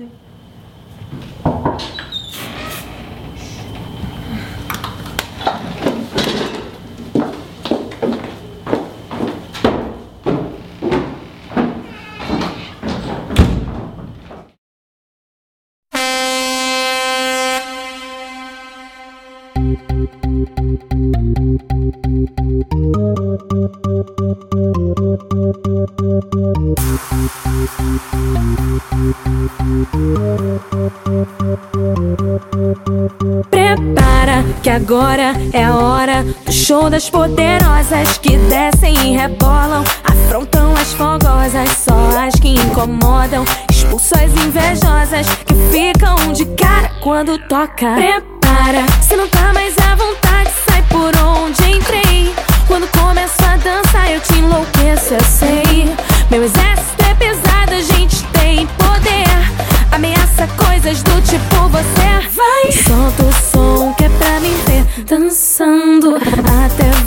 Okay. Prepara que agora é a hora do show das poderosas que descem e rebolam, afrontam as fogosas, só as que incomodam, expulsam as invejosas que ficam de cara quando toca. Prepara, se não tá mais à vontade, sai por onde entrei. Quando começo a dançar, eu te enlouqueço, eu sei. Meu exército é pesado, a gente tem poder. Ameaça coisas do tipo você vai. Solta o som que é pra mim ver dançando. Até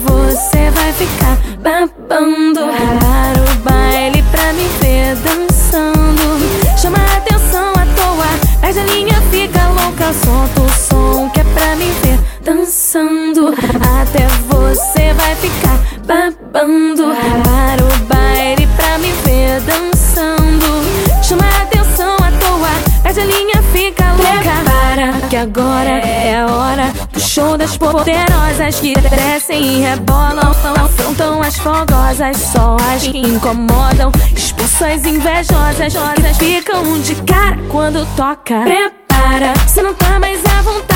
que agora é a hora do show das poderosas que descem e rebolam. Afrontam as fogosas, só as que incomodam. Expulsam as invejosas, que ficam de cara quando toca. Prepara, se não tá mais à vontade,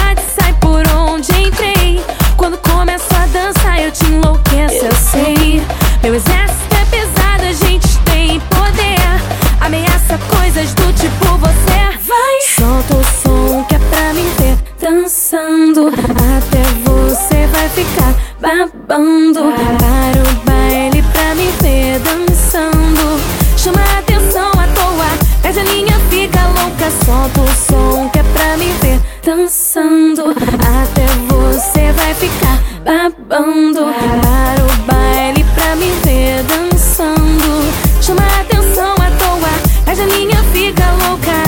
dançando. Até você vai ficar babando. Para o baile pra me ver dançando. Chama a atenção à toa, mas a minha fica louca.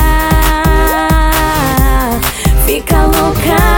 Fica louca.